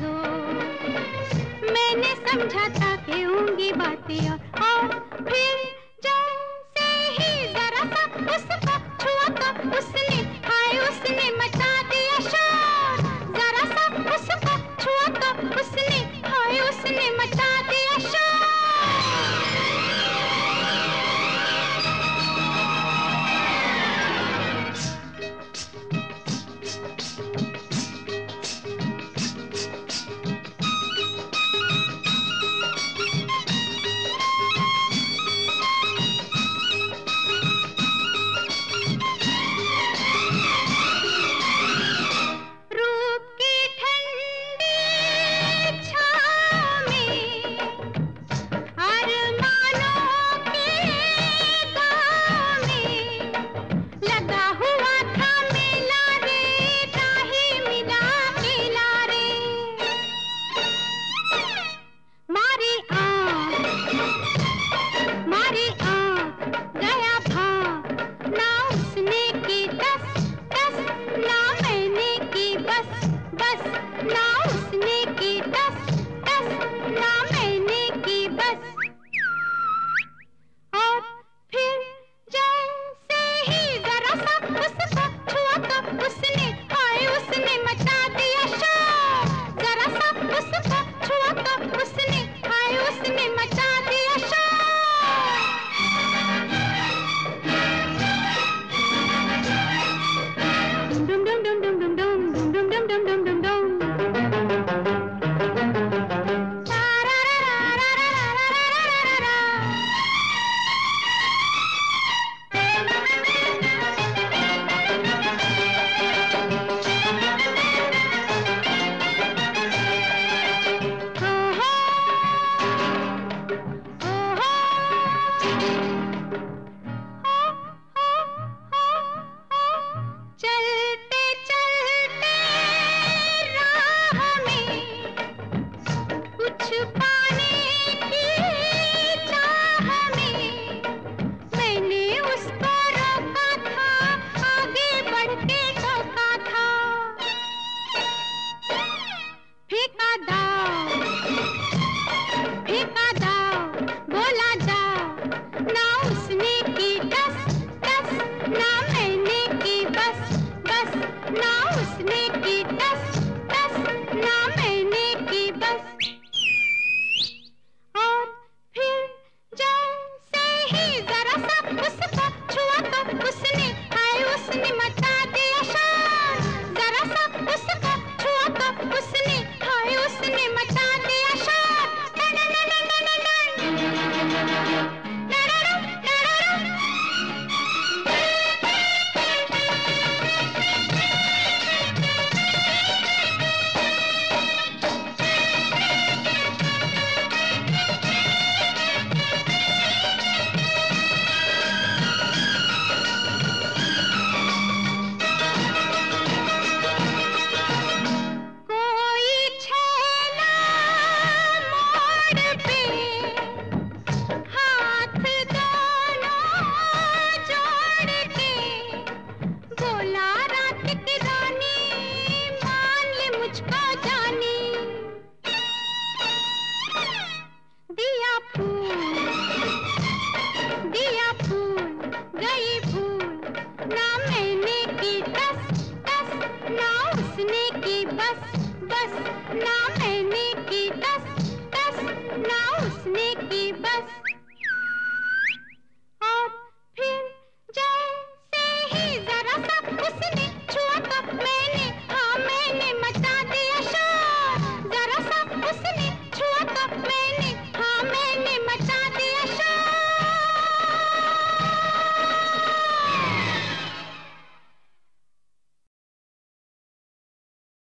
दो मैंने समझा था कि होंगी बातें और फिर जैसे ही जरा सा उसका छुआ तो उसने ना उसने की दस दस ना मैंने की बस। और फिर जैसे ही की बस बस ना मैंने की दस दस ना उसने की बस।